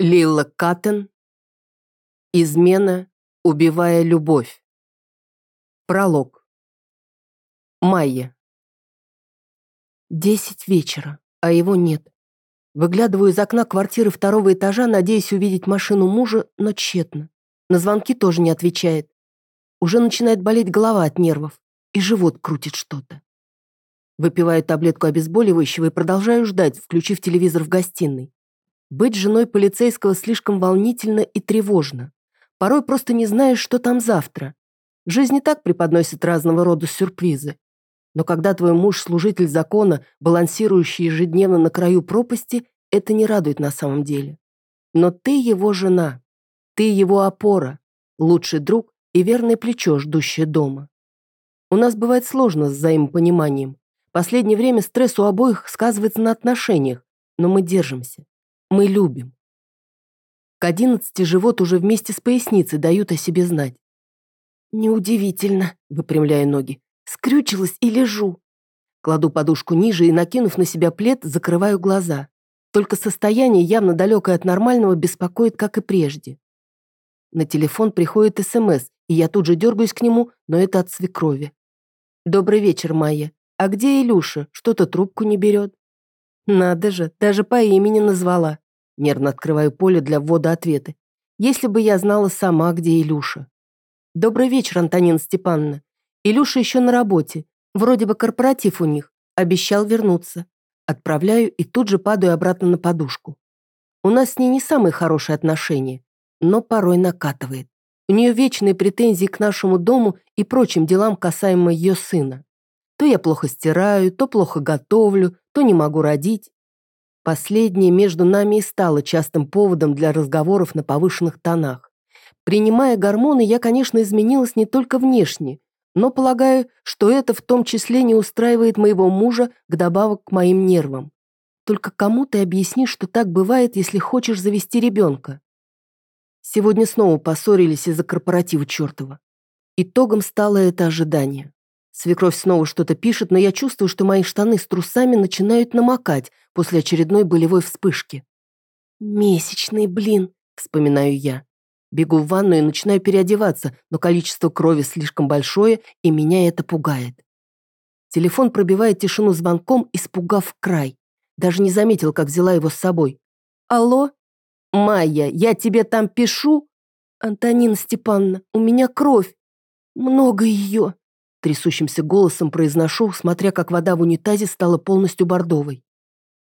Лила Каттен. Измена, убивая любовь. Пролог. Майя. Десять вечера, а его нет. Выглядываю из окна квартиры второго этажа, надеясь увидеть машину мужа, но тщетно. На звонки тоже не отвечает. Уже начинает болеть голова от нервов, и живот крутит что-то. Выпиваю таблетку обезболивающего и продолжаю ждать, включив телевизор в гостиной. Быть женой полицейского слишком волнительно и тревожно. Порой просто не знаешь, что там завтра. Жизнь и так преподносит разного рода сюрпризы. Но когда твой муж – служитель закона, балансирующий ежедневно на краю пропасти, это не радует на самом деле. Но ты его жена. Ты его опора, лучший друг и верное плечо, ждущее дома. У нас бывает сложно с взаимопониманием. Последнее время стресс у обоих сказывается на отношениях, но мы держимся. Мы любим. К одиннадцати живот уже вместе с поясницей дают о себе знать. Неудивительно, выпрямляя ноги. Скрючилась и лежу. Кладу подушку ниже и, накинув на себя плед, закрываю глаза. Только состояние, явно далекое от нормального, беспокоит, как и прежде. На телефон приходит СМС, и я тут же дергаюсь к нему, но это от свекрови. «Добрый вечер, Майя. А где Илюша? Что-то трубку не берет?» Надо же, даже по имени назвала. Нервно открываю поле для ввода ответы. Если бы я знала сама, где Илюша. Добрый вечер, Антонина Степановна. Илюша еще на работе. Вроде бы корпоратив у них. Обещал вернуться. Отправляю и тут же падаю обратно на подушку. У нас с ней не самые хорошие отношения, но порой накатывает. У нее вечные претензии к нашему дому и прочим делам касаемо ее сына. То я плохо стираю, то плохо готовлю, то не могу родить. Последнее между нами и стало частым поводом для разговоров на повышенных тонах. Принимая гормоны, я, конечно, изменилась не только внешне, но полагаю, что это в том числе не устраивает моего мужа вдобавок к моим нервам. Только кому ты объяснишь, что так бывает, если хочешь завести ребенка? Сегодня снова поссорились из-за корпоратива чертова. Итогом стало это ожидание. Свекровь снова что-то пишет, но я чувствую, что мои штаны с трусами начинают намокать после очередной болевой вспышки. «Месячный, блин», — вспоминаю я. Бегу в ванную и начинаю переодеваться, но количество крови слишком большое, и меня это пугает. Телефон пробивает тишину звонком, испугав край. Даже не заметил, как взяла его с собой. «Алло? Майя, я тебе там пишу?» «Антонина Степановна, у меня кровь. Много ее трясущимся голосом произношу, смотря как вода в унитазе стала полностью бордовой.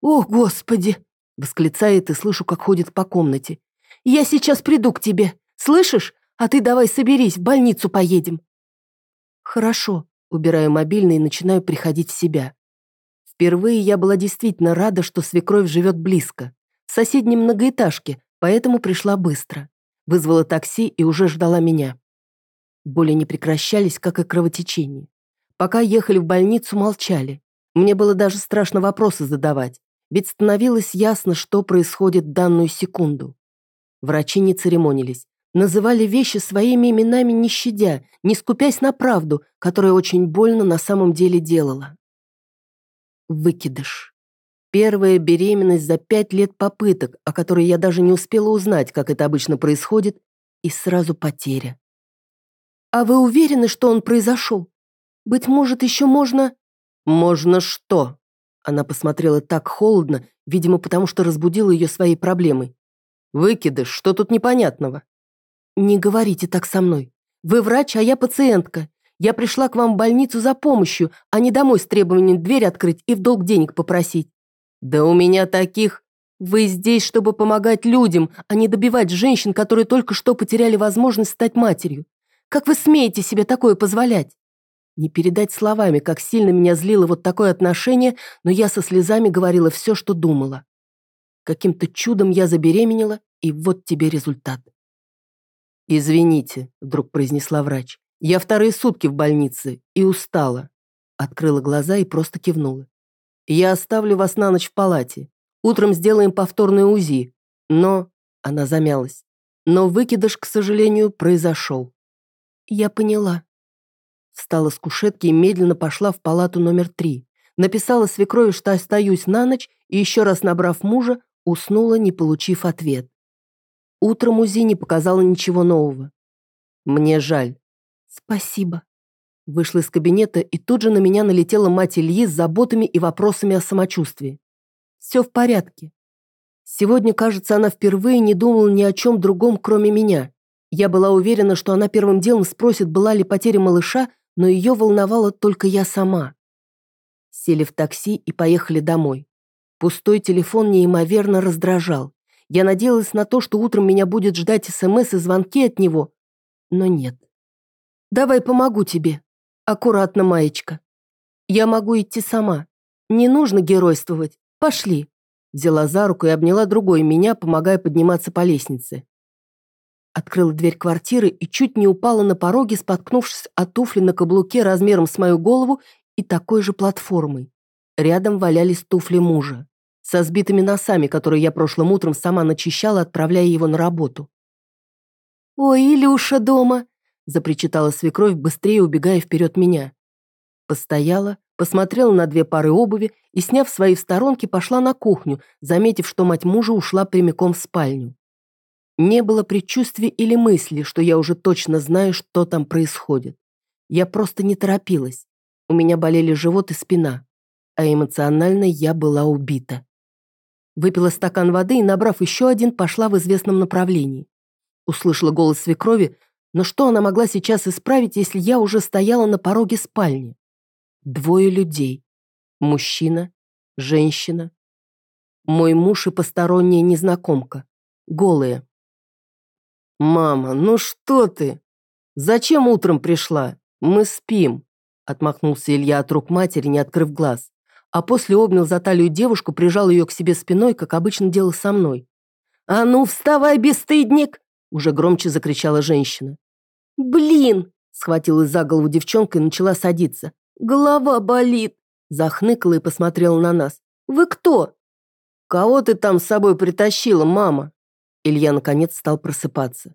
«О, Господи!» — восклицает и слышу, как ходит по комнате. «Я сейчас приду к тебе, слышишь? А ты давай соберись, в больницу поедем». «Хорошо», — убираю мобильный и начинаю приходить в себя. Впервые я была действительно рада, что свекровь живет близко, в соседней многоэтажке, поэтому пришла быстро. Вызвала такси и уже ждала меня. Боли не прекращались, как и кровотечение. Пока ехали в больницу, молчали. Мне было даже страшно вопросы задавать, ведь становилось ясно, что происходит в данную секунду. Врачи не церемонились, называли вещи своими именами не щадя, не скупясь на правду, которая очень больно на самом деле делала. Выкидыш. Первая беременность за пять лет попыток, о которой я даже не успела узнать, как это обычно происходит, и сразу потеря. «А вы уверены, что он произошел? Быть может, еще можно...» «Можно что?» Она посмотрела так холодно, видимо, потому что разбудила ее своей проблемой. «Выкидыш, что тут непонятного?» «Не говорите так со мной. Вы врач, а я пациентка. Я пришла к вам в больницу за помощью, а не домой с требованием дверь открыть и в долг денег попросить». «Да у меня таких...» «Вы здесь, чтобы помогать людям, а не добивать женщин, которые только что потеряли возможность стать матерью. Как вы смеете себе такое позволять? Не передать словами, как сильно меня злило вот такое отношение, но я со слезами говорила все, что думала. Каким-то чудом я забеременела, и вот тебе результат. «Извините», — вдруг произнесла врач. «Я вторые сутки в больнице и устала». Открыла глаза и просто кивнула. «Я оставлю вас на ночь в палате. Утром сделаем повторное УЗИ. Но...» Она замялась. «Но выкидыш, к сожалению, произошел». «Я поняла». Встала с кушетки и медленно пошла в палату номер три. Написала свекрови, что остаюсь на ночь, и еще раз набрав мужа, уснула, не получив ответ. Утром УЗИ не показало ничего нового. Мне жаль. Спасибо. Вышла из кабинета, и тут же на меня налетела мать Ильи с заботами и вопросами о самочувствии. Все в порядке. Сегодня, кажется, она впервые не думала ни о чем другом, кроме меня. Я была уверена, что она первым делом спросит, была ли потеря малыша, но ее волновала только я сама. Сели в такси и поехали домой. Пустой телефон неимоверно раздражал. Я надеялась на то, что утром меня будет ждать СМС и звонки от него, но нет. «Давай помогу тебе. Аккуратно, маечка. Я могу идти сама. Не нужно геройствовать. Пошли». Взяла за руку и обняла другой меня, помогая подниматься по лестнице. Открыла дверь квартиры и чуть не упала на пороге, споткнувшись от туфли на каблуке размером с мою голову и такой же платформой. Рядом валялись туфли мужа со сбитыми носами, которые я прошлым утром сама начищала, отправляя его на работу. «Ой, Илюша дома!» – запричитала свекровь, быстрее убегая вперед меня. Постояла, посмотрела на две пары обуви и, сняв свои в сторонке, пошла на кухню, заметив, что мать мужа ушла прямиком в спальню. Не было предчувствия или мысли, что я уже точно знаю, что там происходит. Я просто не торопилась. У меня болели живот и спина, а эмоционально я была убита. Выпила стакан воды и, набрав еще один, пошла в известном направлении. Услышала голос свекрови, но что она могла сейчас исправить, если я уже стояла на пороге спальни? Двое людей. Мужчина, женщина. Мой муж и посторонняя незнакомка. Голые. «Мама, ну что ты? Зачем утром пришла? Мы спим», отмахнулся Илья от рук матери, не открыв глаз а после обнял за талию девушку, прижал ее к себе спиной, как обычно делал со мной. «А ну, вставай, бесстыдник!» уже громче закричала женщина. «Блин!» схватилась за голову девчонка и начала садиться. «Голова болит!» захныкала и посмотрела на нас. «Вы кто?» «Кого ты там с собой притащила, мама?» Илья наконец стал просыпаться.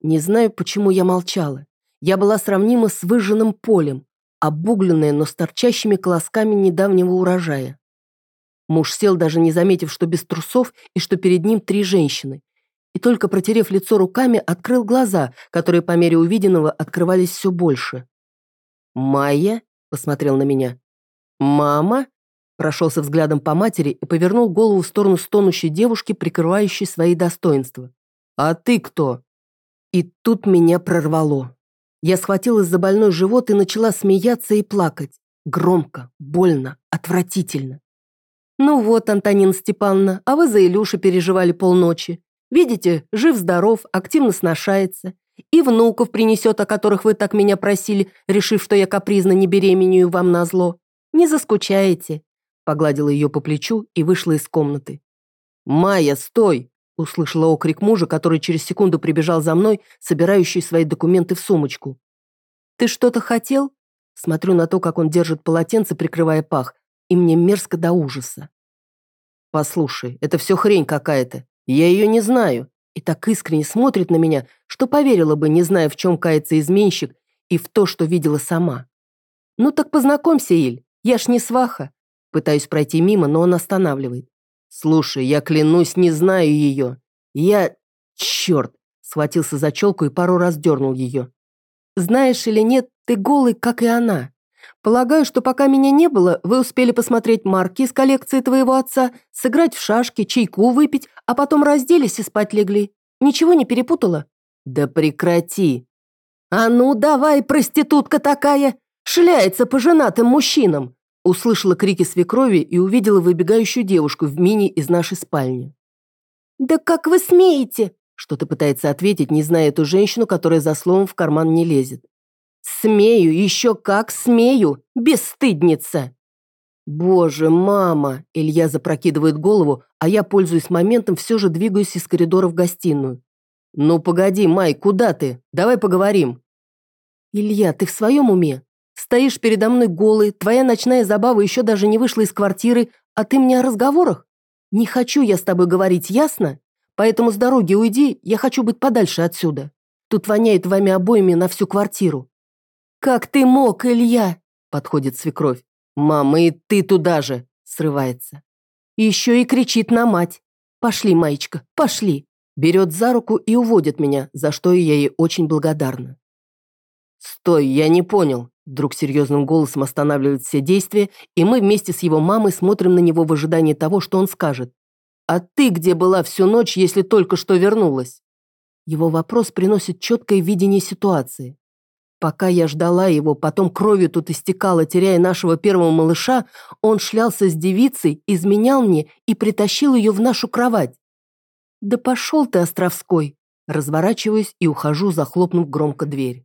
Не знаю, почему я молчала. Я была сравнима с выжженным полем обугленное, но с торчащими колосками недавнего урожая. Муж сел, даже не заметив, что без трусов и что перед ним три женщины. И только протерев лицо руками, открыл глаза, которые по мере увиденного открывались все больше. «Майя?» – посмотрел на меня. «Мама?» – прошелся взглядом по матери и повернул голову в сторону стонущей девушки, прикрывающей свои достоинства. «А ты кто?» И тут меня прорвало. Я схватилась за больной живот и начала смеяться и плакать. Громко, больно, отвратительно. «Ну вот, Антонина Степановна, а вы за Илюшу переживали полночи. Видите, жив-здоров, активно сношается. И внуков принесет, о которых вы так меня просили, решив, что я капризно не беременею вам назло. Не заскучаете». Погладила ее по плечу и вышла из комнаты. «Майя, стой!» Услышала окрик мужа, который через секунду прибежал за мной, собирающий свои документы в сумочку. «Ты что-то хотел?» Смотрю на то, как он держит полотенце, прикрывая пах, и мне мерзко до ужаса. «Послушай, это все хрень какая-то. Я ее не знаю». И так искренне смотрит на меня, что поверила бы, не зная, в чем кается изменщик, и в то, что видела сама. «Ну так познакомься, Иль, я ж не сваха». Пытаюсь пройти мимо, но он останавливает. «Слушай, я клянусь, не знаю ее. Я... Черт!» Схватился за челку и пару раз дернул ее. «Знаешь или нет, ты голый, как и она. Полагаю, что пока меня не было, вы успели посмотреть марки из коллекции твоего отца, сыграть в шашки, чайку выпить, а потом разделись и спать легли. Ничего не перепутала?» «Да прекрати!» «А ну давай, проститутка такая! Шляется по женатым мужчинам!» Услышала крики свекрови и увидела выбегающую девушку в мини из нашей спальни. «Да как вы смеете?» Что-то пытается ответить, не зная эту женщину, которая за словом в карман не лезет. «Смею, еще как смею, бесстыдница!» «Боже, мама!» Илья запрокидывает голову, а я, пользуясь моментом, все же двигаюсь из коридора в гостиную. «Ну погоди, Май, куда ты? Давай поговорим». «Илья, ты в своем уме? Стоишь передо мной голый, твоя ночная забава еще даже не вышла из квартиры, а ты мне о разговорах? Не хочу я с тобой говорить, ясно? Поэтому с дороги уйди, я хочу быть подальше отсюда. Тут воняет вами обоими на всю квартиру». «Как ты мог, Илья?» – подходит свекровь. «Мама, и ты туда же!» – срывается. Еще и кричит на мать. «Пошли, маечка, пошли!» берет за руку и уводит меня, за что я ей очень благодарна. «Стой, я не понял», Вдруг серьезным голосом останавливает все действия, и мы вместе с его мамой смотрим на него в ожидании того, что он скажет. «А ты где была всю ночь, если только что вернулась?» Его вопрос приносит четкое видение ситуации. Пока я ждала его, потом кровью тут истекала, теряя нашего первого малыша, он шлялся с девицей, изменял мне и притащил ее в нашу кровать. «Да пошел ты, Островской!» Разворачиваюсь и ухожу, захлопнув громко дверь.